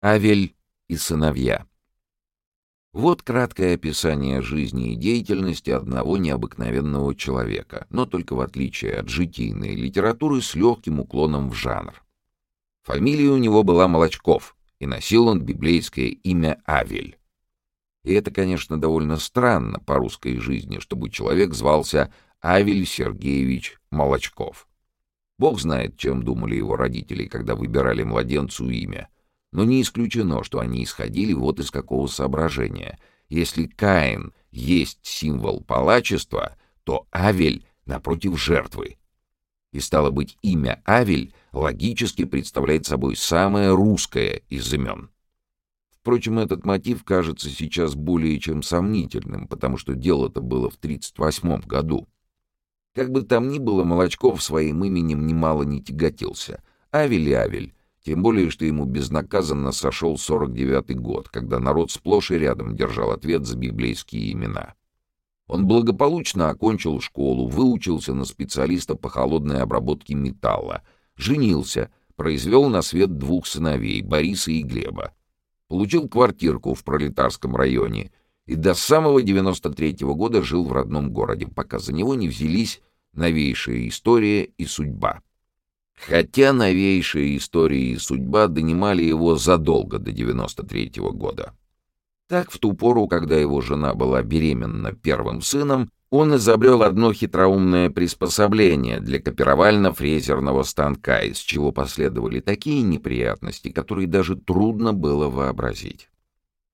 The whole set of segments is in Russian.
Авель и сыновья. Вот краткое описание жизни и деятельности одного необыкновенного человека, но только в отличие от житийной литературы с легким уклоном в жанр. Фамилия у него была Молочков, и носил он библейское имя Авель. И это, конечно, довольно странно по русской жизни, чтобы человек звался Авель Сергеевич Молочков. Бог знает, чем думали его родители, когда выбирали младенцу имя. Но не исключено, что они исходили вот из какого соображения. Если Каин есть символ палачества, то Авель напротив жертвы. И стало быть, имя Авель логически представляет собой самое русское из имен. Впрочем, этот мотив кажется сейчас более чем сомнительным, потому что дело-то было в 1938 году. Как бы там ни было, Молочков своим именем немало не тяготился. Авель и Авель, тем более, что ему безнаказанно сошел 49-й год, когда народ сплошь и рядом держал ответ за библейские имена. Он благополучно окончил школу, выучился на специалиста по холодной обработке металла, женился, произвел на свет двух сыновей, Бориса и Глеба, получил квартирку в пролетарском районе и до самого 93-го года жил в родном городе, пока за него не взялись новейшая история и судьба. Хотя новейшая история и судьба донимали его задолго до 93-го года. Так, в ту пору, когда его жена была беременна первым сыном, он изобрел одно хитроумное приспособление для копировально-фрезерного станка, из чего последовали такие неприятности, которые даже трудно было вообразить.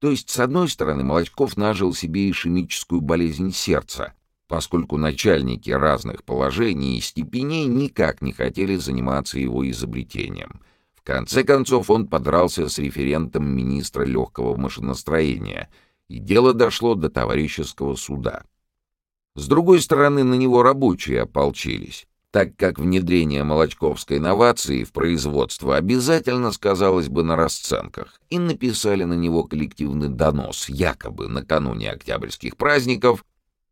То есть, с одной стороны, Молочков нажил себе ишемическую болезнь сердца, поскольку начальники разных положений и степеней никак не хотели заниматься его изобретением. В конце концов, он подрался с референтом министра легкого машиностроения, и дело дошло до товарищеского суда. С другой стороны, на него рабочие ополчились, так как внедрение молочковской инновации в производство обязательно сказалось бы на расценках, и написали на него коллективный донос, якобы накануне октябрьских праздников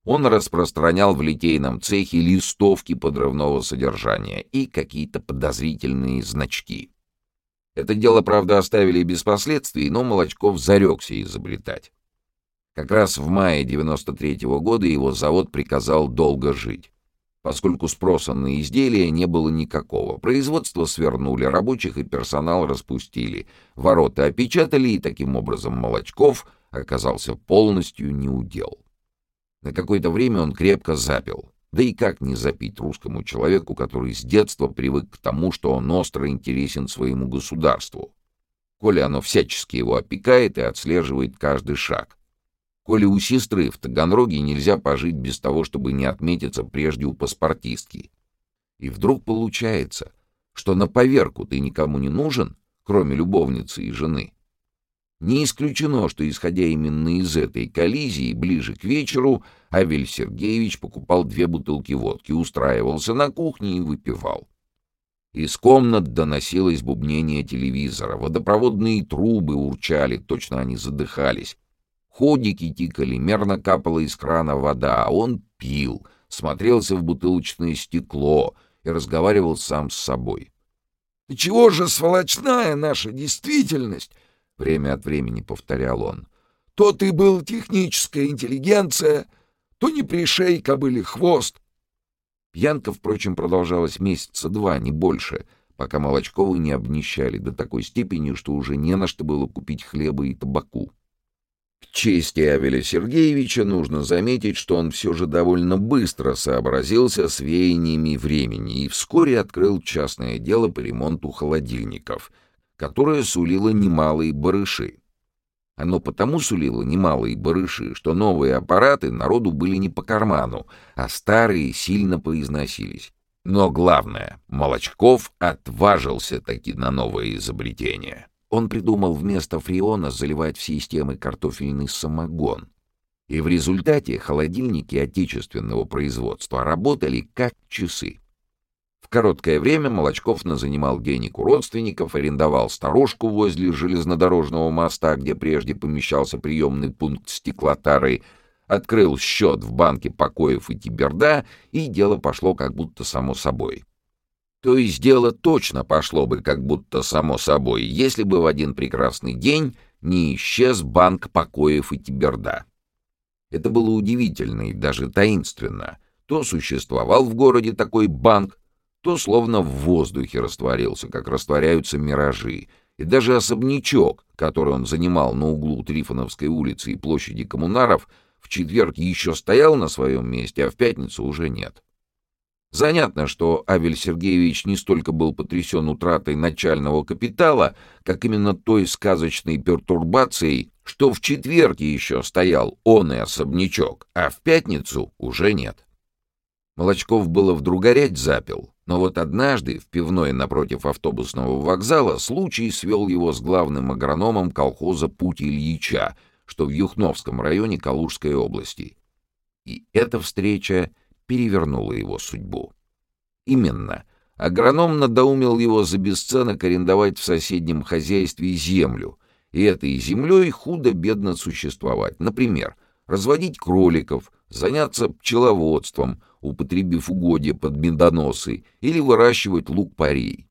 он распространял в литейном цехе листовки подрывного содержания и какие-то подозрительные значки. Это дело, правда, оставили без последствий, но Молочков зарекся изобретать. Как раз в мае 93 -го года его завод приказал долго жить. Поскольку спроса на изделия не было никакого, производство свернули, рабочих и персонал распустили, ворота опечатали, и таким образом Молочков оказался полностью неудел. На какое-то время он крепко запил. Да и как не запить русскому человеку, который с детства привык к тому, что он остро интересен своему государству? Коли оно всячески его опекает и отслеживает каждый шаг. Коли у сестры в Таганроге нельзя пожить без того, чтобы не отметиться прежде у паспортистки. И вдруг получается, что на поверку ты никому не нужен, кроме любовницы и жены. Не исключено, что, исходя именно из этой коллизии, ближе к вечеру Авель Сергеевич покупал две бутылки водки, устраивался на кухне и выпивал. Из комнат доносилось бубнение телевизора, водопроводные трубы урчали, точно они задыхались. Ходики тикали, мерно капала из крана вода, а он пил, смотрелся в бутылочное стекло и разговаривал сам с собой. — Чего же сволочная наша действительность? — время от времени повторял он. — То ты был техническая интеллигенция, то не пришей кобыли хвост. Пьянка, впрочем, продолжалась месяца два, не больше, пока Молочковы не обнищали до такой степени, что уже не на что было купить хлеба и табаку. К чести Авеля Сергеевича нужно заметить, что он все же довольно быстро сообразился с веяниями времени и вскоре открыл частное дело по ремонту холодильников, которое сулило немалые барыши. Оно потому сулило немалые барыши, что новые аппараты народу были не по карману, а старые сильно поизносились. Но главное, Молочков отважился таки на новое изобретение. Он придумал вместо фреона заливать в системы картофельный самогон. И в результате холодильники отечественного производства работали как часы. Короткое время Молочков назанимал денег у родственников, арендовал сторожку возле железнодорожного моста, где прежде помещался приемный пункт стеклотары, открыл счет в банке покоев и Тиберда, и дело пошло как будто само собой. То есть дело точно пошло бы как будто само собой, если бы в один прекрасный день не исчез банк покоев и Тиберда. Это было удивительно и даже таинственно. То существовал в городе такой банк, то словно в воздухе растворился, как растворяются миражи, и даже особнячок, который он занимал на углу Трифоновской улицы и площади коммунаров, в четверг еще стоял на своем месте, а в пятницу уже нет. Занятно, что Авель Сергеевич не столько был потрясен утратой начального капитала, как именно той сказочной пертурбацией, что в четверг еще стоял он и особнячок, а в пятницу уже нет. Молочков было вдруг горять запил, но вот однажды в пивной напротив автобусного вокзала случай свел его с главным агрономом колхоза «Путь Ильича», что в Юхновском районе Калужской области. И эта встреча перевернула его судьбу. Именно. Агроном надоумил его за бесценок арендовать в соседнем хозяйстве землю, и этой землей худо-бедно существовать. Например, разводить кроликов, заняться пчеловодством — употребив угодья под медоносы, или выращивать лук-порей.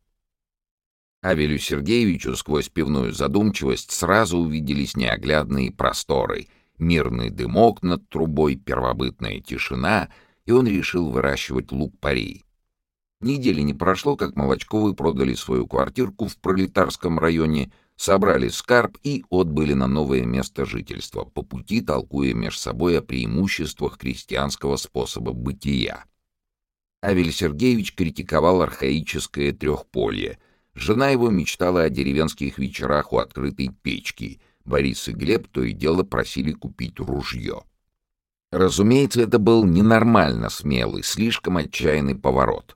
Авелю Сергеевичу сквозь пивную задумчивость сразу увиделись неоглядные просторы, мирный дымок над трубой, первобытная тишина, и он решил выращивать лук-порей. Недели не прошло, как Молочковы продали свою квартирку в пролетарском районе собрали скарб и отбыли на новое место жительства, по пути толкуя меж собой о преимуществах крестьянского способа бытия. Авель Сергеевич критиковал архаическое трехполье. Жена его мечтала о деревенских вечерах у открытой печки. Борис и Глеб то и дело просили купить ружье. Разумеется, это был ненормально смелый, слишком отчаянный поворот.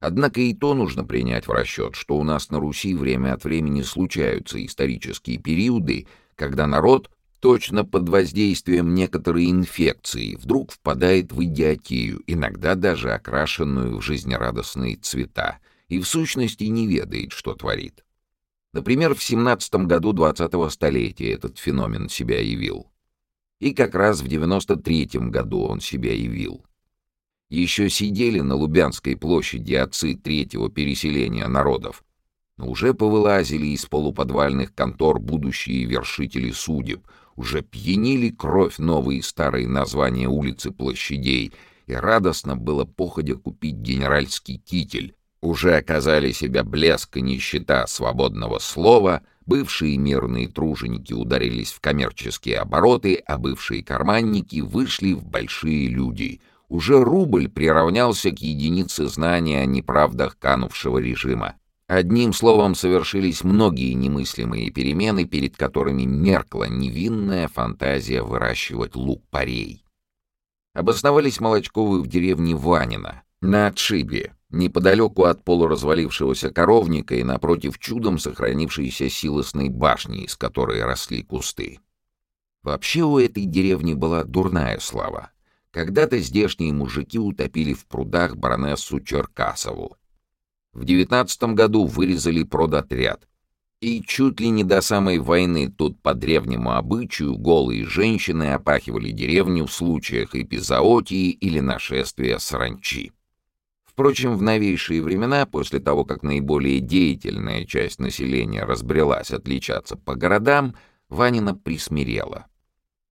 Однако и то нужно принять в расчет, что у нас на Руси время от времени случаются исторические периоды, когда народ, точно под воздействием некоторой инфекции, вдруг впадает в идиотию, иногда даже окрашенную в жизнерадостные цвета, и в сущности не ведает, что творит. Например, в 17 году 20-го столетия этот феномен себя явил. И как раз в 93-м году он себя явил еще сидели на Лубянской площади отцы третьего переселения народов, но уже повылазили из полуподвальных контор будущие вершители судеб, уже пьянили кровь новые и старые названия улиц и площадей, и радостно было походя купить генеральский китель. Уже оказали себя блеск и нищета свободного слова, бывшие мирные труженики ударились в коммерческие обороты, а бывшие карманники вышли в большие люди — уже рубль приравнялся к единице знания о неправдах канувшего режима. Одним словом, совершились многие немыслимые перемены, перед которыми меркла невинная фантазия выращивать лук-порей. Обосновались Молочковы в деревне Ванина, на отшибе, неподалеку от полуразвалившегося коровника и напротив чудом сохранившейся силосной башни, из которой росли кусты. Вообще у этой деревни была дурная слава. Когда-то здешние мужики утопили в прудах баронессу Черкасову. В девятнадцатом году вырезали продотряд. И чуть ли не до самой войны тут по древнему обычаю голые женщины опахивали деревню в случаях эпизоотии или нашествия саранчи. Впрочем, в новейшие времена, после того, как наиболее деятельная часть населения разбрелась отличаться по городам, Ванина присмирела.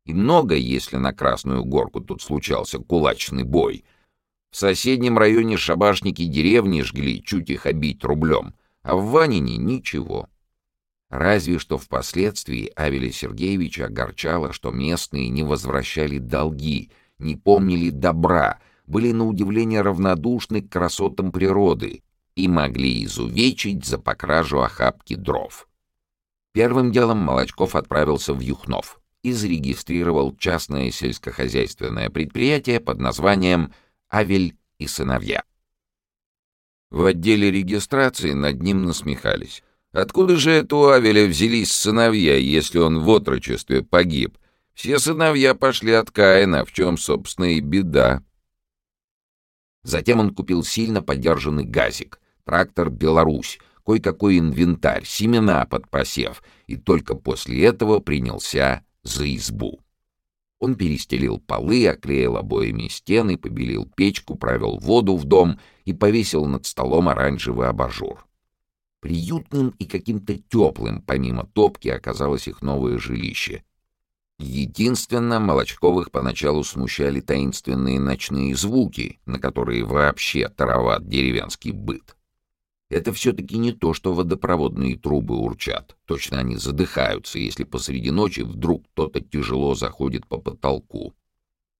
И много, если на Красную Горку тут случался кулачный бой. В соседнем районе шабашники деревни жгли, чуть их обить рублем, а в Ванине ничего. Разве что впоследствии Авеля Сергеевича огорчало, что местные не возвращали долги, не помнили добра, были на удивление равнодушны к красотам природы и могли изувечить за покражу охапки дров. Первым делом Молочков отправился в Юхнов и зарегистрировал частное сельскохозяйственное предприятие под названием «Авель и сыновья». В отделе регистрации над ним насмехались. Откуда же это у Авеля взялись сыновья, если он в отрочестве погиб? Все сыновья пошли от Каина, в чем, собственно, и беда. Затем он купил сильно поддержанный газик, трактор «Беларусь», кое-какой инвентарь, семена под посев, и только после этого принялся за избу. Он перестелил полы, оклеил обоями стены, побелил печку, провел воду в дом и повесил над столом оранжевый абажур. Приютным и каким-то теплым, помимо топки, оказалось их новое жилище. Единственно, Молочковых поначалу смущали таинственные ночные звуки, на которые вообще тароват деревенский быт. Это все-таки не то, что водопроводные трубы урчат. Точно они задыхаются, если посреди ночи вдруг кто-то тяжело заходит по потолку.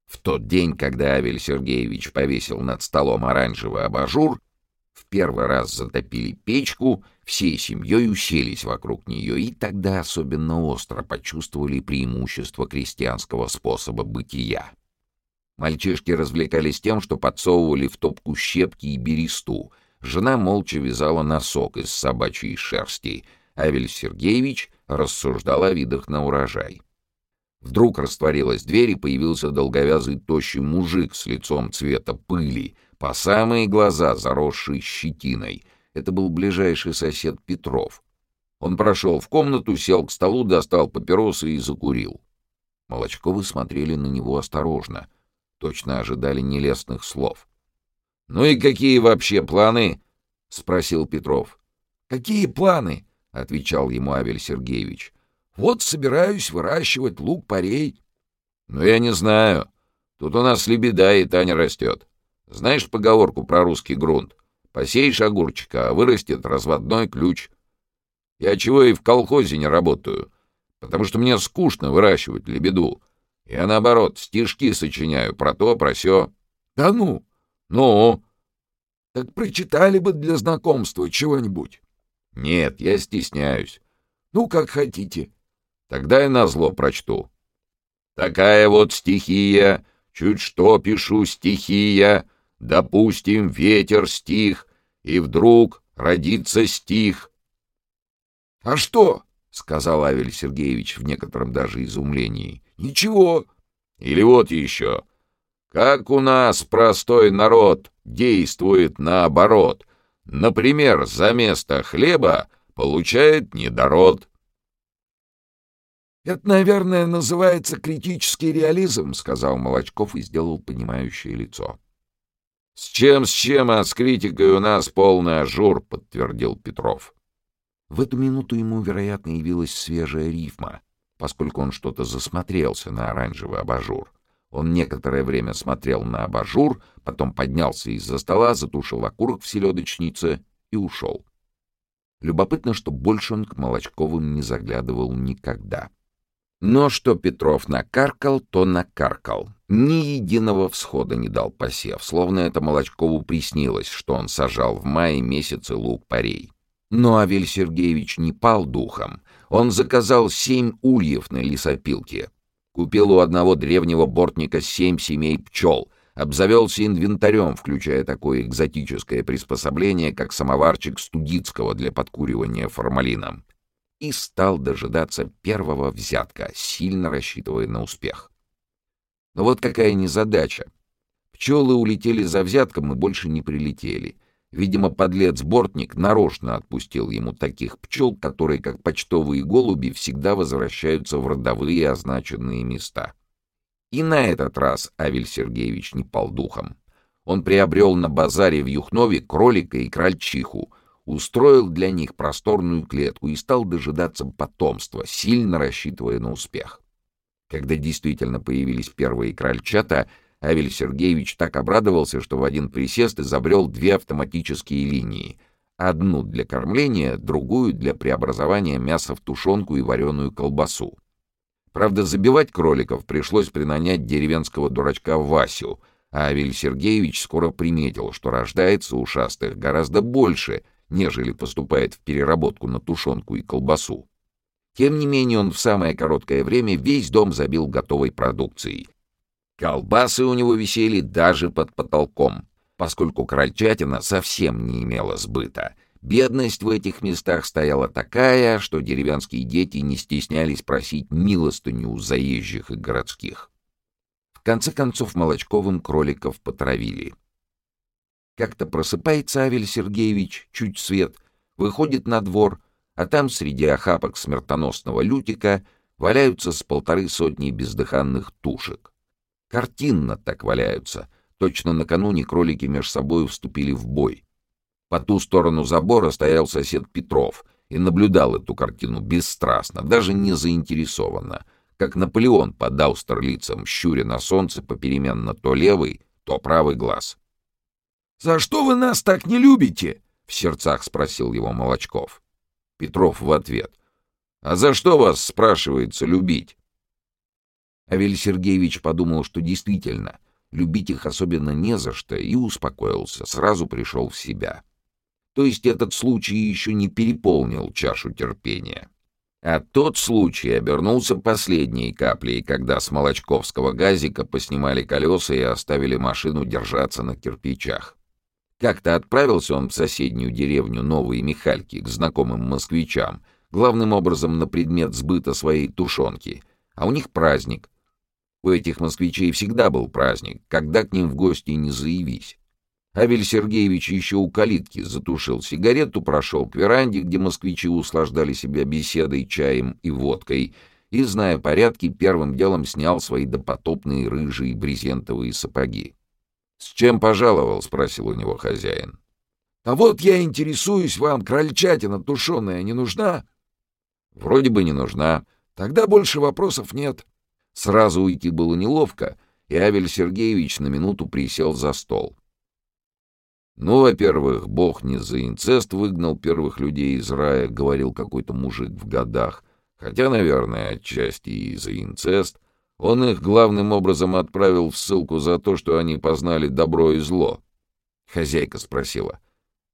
В тот день, когда Авель Сергеевич повесил над столом оранжевый абажур, в первый раз затопили печку, всей семьей уселись вокруг нее, и тогда особенно остро почувствовали преимущество крестьянского способа бытия. Мальчишки развлекались тем, что подсовывали в топку щепки и бересту. Жена молча вязала носок из собачьей шерсти. Авель Сергеевич рассуждал о видах на урожай. Вдруг растворилась дверь, и появился долговязый тощий мужик с лицом цвета пыли — по самые глаза, заросший щетиной. Это был ближайший сосед Петров. Он прошел в комнату, сел к столу, достал папиросы и закурил. Молочковы смотрели на него осторожно, точно ожидали нелестных слов. «Ну и какие вообще планы?» — спросил Петров. «Какие планы?» — отвечал ему Авель Сергеевич. «Вот собираюсь выращивать лук-порей». «Ну, я не знаю. Тут у нас лебеда и Таня растет. Знаешь поговорку про русский грунт? Посеешь огурчика, а вырастет разводной ключ. Я чего и в колхозе не работаю, потому что мне скучно выращивать лебеду. Я, наоборот, стишки сочиняю про то, про сё. Да ну? Ну? Так прочитали бы для знакомства чего-нибудь. Нет, я стесняюсь. Ну, как хотите. Тогда я назло прочту. Такая вот стихия, чуть что пишу стихия, Допустим, ветер стих, и вдруг родится стих. — А что? — сказал Авель Сергеевич в некотором даже изумлении. — Ничего. Или вот еще. Как у нас простой народ действует наоборот. Например, заместо хлеба получает недород. «Это, наверное, называется критический реализм», — сказал Молочков и сделал понимающее лицо. «С чем, с чем, а с критикой у нас полный ажур», — подтвердил Петров. В эту минуту ему, вероятно, явилась свежая рифма, поскольку он что-то засмотрелся на оранжевый абажур. Он некоторое время смотрел на абажур, потом поднялся из-за стола, затушил окурок в селедочнице и ушел. Любопытно, что больше он к Молочковым не заглядывал никогда. Но что Петров накаркал, то накаркал. Ни единого всхода не дал посев, словно это Молочкову приснилось, что он сажал в мае месяце лук-порей. Но Авель Сергеевич не пал духом. Он заказал семь ульев на лесопилке. Купил у одного древнего бортника семь семей пчел. Обзавелся инвентарем, включая такое экзотическое приспособление, как самоварчик Студицкого для подкуривания формалином и стал дожидаться первого взятка, сильно рассчитывая на успех. Но вот какая незадача. Пчелы улетели за взятком и больше не прилетели. Видимо, подлец-бортник нарочно отпустил ему таких пчел, которые, как почтовые голуби, всегда возвращаются в родовые означенные места. И на этот раз Авель Сергеевич не пал духом. Он приобрел на базаре в Юхнове кролика и крольчиху, устроил для них просторную клетку и стал дожидаться потомства, сильно рассчитывая на успех. Когда действительно появились первые крольчата, Авель Сергеевич так обрадовался, что в один присест изобрел две автоматические линии. Одну для кормления, другую для преобразования мяса в тушенку и вареную колбасу. Правда, забивать кроликов пришлось принанять деревенского дурачка Васю, а Авель Сергеевич скоро приметил, что рождается ушастых гораздо больше — нежели поступает в переработку на тушенку и колбасу. Тем не менее он в самое короткое время весь дом забил готовой продукцией. Колбасы у него висели даже под потолком, поскольку крольчатина совсем не имела сбыта. Бедность в этих местах стояла такая, что деревенские дети не стеснялись просить милостыню у заезжих и городских. В конце концов Молочковым кроликов потравили. Как-то просыпается Авель Сергеевич, чуть свет, выходит на двор, а там среди охапок смертоносного лютика валяются с полторы сотни бездыханных тушек. Картинно так валяются. Точно накануне кролики между собой вступили в бой. По ту сторону забора стоял сосед Петров и наблюдал эту картину бесстрастно, даже не заинтересованно, как Наполеон под Аустерлицем, щуря на солнце попеременно то левый, то правый глаз. «За что вы нас так не любите?» — в сердцах спросил его Молочков. Петров в ответ. «А за что вас, спрашивается, любить?» Авель Сергеевич подумал, что действительно, любить их особенно не за что, и успокоился, сразу пришел в себя. То есть этот случай еще не переполнил чашу терпения. А тот случай обернулся последней каплей, когда с молочковского газика поснимали колеса и оставили машину держаться на кирпичах. Как-то отправился он в соседнюю деревню Новые Михальки к знакомым москвичам, главным образом на предмет сбыта своей тушенки. А у них праздник. У этих москвичей всегда был праздник, когда к ним в гости не заявись. Авель Сергеевич еще у калитки затушил сигарету, прошел к веранде, где москвичи услаждали себя беседой, чаем и водкой, и, зная порядки, первым делом снял свои допотопные рыжие брезентовые сапоги. «С чем пожаловал?» — спросил у него хозяин. «А вот я интересуюсь, вам крольчатина тушеная не нужна?» «Вроде бы не нужна. Тогда больше вопросов нет». Сразу уйти было неловко, и Авель Сергеевич на минуту присел за стол. Ну, во-первых, Бог не за инцест выгнал первых людей из рая, говорил какой-то мужик в годах. Хотя, наверное, отчасти и за инцест. Он их главным образом отправил в ссылку за то, что они познали добро и зло. Хозяйка спросила.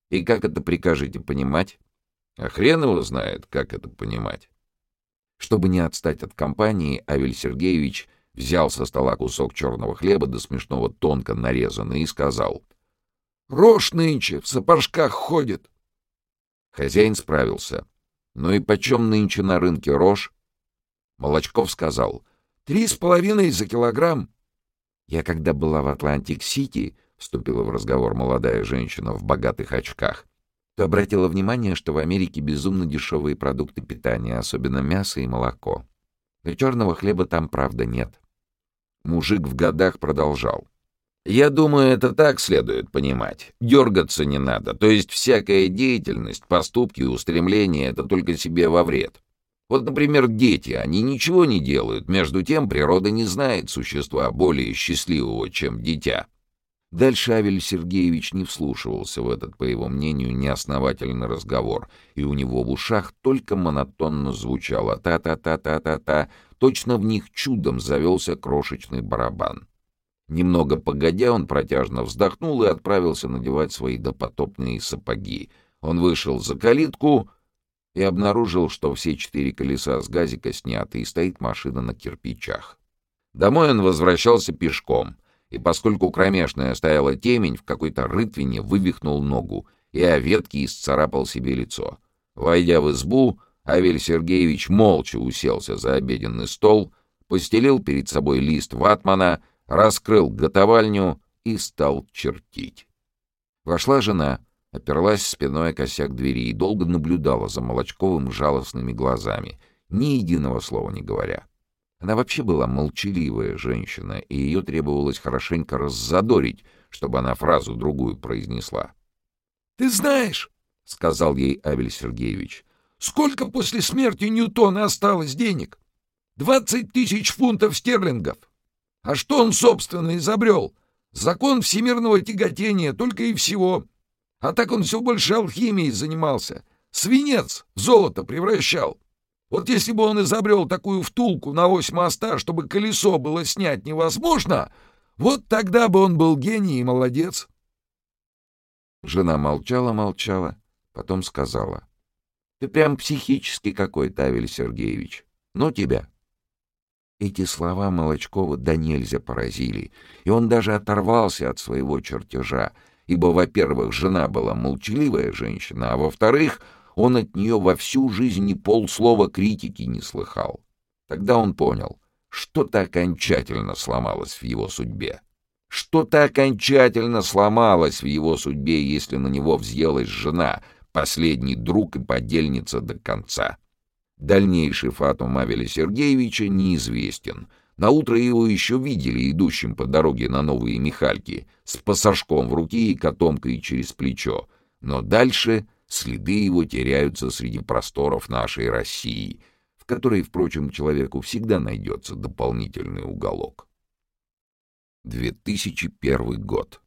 «И как это прикажете понимать?» «А хрен его знает, как это понимать». Чтобы не отстать от компании, Авель Сергеевич взял со стола кусок черного хлеба до смешного тонко нарезанный и сказал — Рожь нынче в сапожках ходит. Хозяин справился. Ну и почем нынче на рынке рожь? Молочков сказал. Три с половиной за килограмм. Я когда была в Атлантик-Сити, вступила в разговор молодая женщина в богатых очках, то обратила внимание, что в Америке безумно дешевые продукты питания, особенно мясо и молоко. Но черного хлеба там, правда, нет. Мужик в годах продолжал. Я думаю, это так следует понимать. Дергаться не надо. То есть всякая деятельность, поступки устремления — это только себе во вред. Вот, например, дети, они ничего не делают. Между тем, природа не знает существа более счастливого, чем дитя. Дальше Авель Сергеевич не вслушивался в этот, по его мнению, неосновательный разговор, и у него в ушах только монотонно звучало «та-та-та-та-та-та», точно в них чудом завелся крошечный барабан. Немного погодя, он протяжно вздохнул и отправился надевать свои допотопные сапоги. Он вышел за калитку и обнаружил, что все четыре колеса с газика сняты, и стоит машина на кирпичах. Домой он возвращался пешком, и поскольку кромешная стояла темень, в какой-то рытвине вывихнул ногу и о ветке исцарапал себе лицо. Войдя в избу, Авель Сергеевич молча уселся за обеденный стол, постелил перед собой лист ватмана — раскрыл готовальню и стал чертить. Вошла жена, оперлась спиной о косяк двери и долго наблюдала за Молочковым жалостными глазами, ни единого слова не говоря. Она вообще была молчаливая женщина, и ее требовалось хорошенько раззадорить, чтобы она фразу другую произнесла. — Ты знаешь, — сказал ей Авель Сергеевич, — сколько после смерти Ньютона осталось денег? Двадцать тысяч фунтов стерлингов. А что он, собственно, изобрел? Закон всемирного тяготения, только и всего. А так он все больше алхимией занимался. Свинец золото превращал. Вот если бы он изобрел такую втулку на ось моста, чтобы колесо было снять невозможно, вот тогда бы он был гений и молодец. Жена молчала-молчала, потом сказала. — Ты прям психически какой-то, Авель Сергеевич. Ну тебя. Эти слова Молочкова до нельзя поразили, и он даже оторвался от своего чертежа, ибо, во-первых, жена была молчаливая женщина, а во-вторых, он от нее во всю жизнь ни полслова критики не слыхал. Тогда он понял, что-то окончательно сломалось в его судьбе. Что-то окончательно сломалось в его судьбе, если на него взъелась жена, последний друг и подельница до конца. Дальнейший фатум Авеля Сергеевича неизвестен. Наутро его еще видели идущим по дороге на новые Михальки с пассажком в руке и котомкой через плечо. Но дальше следы его теряются среди просторов нашей России, в которой, впрочем, человеку всегда найдется дополнительный уголок. 2001 год.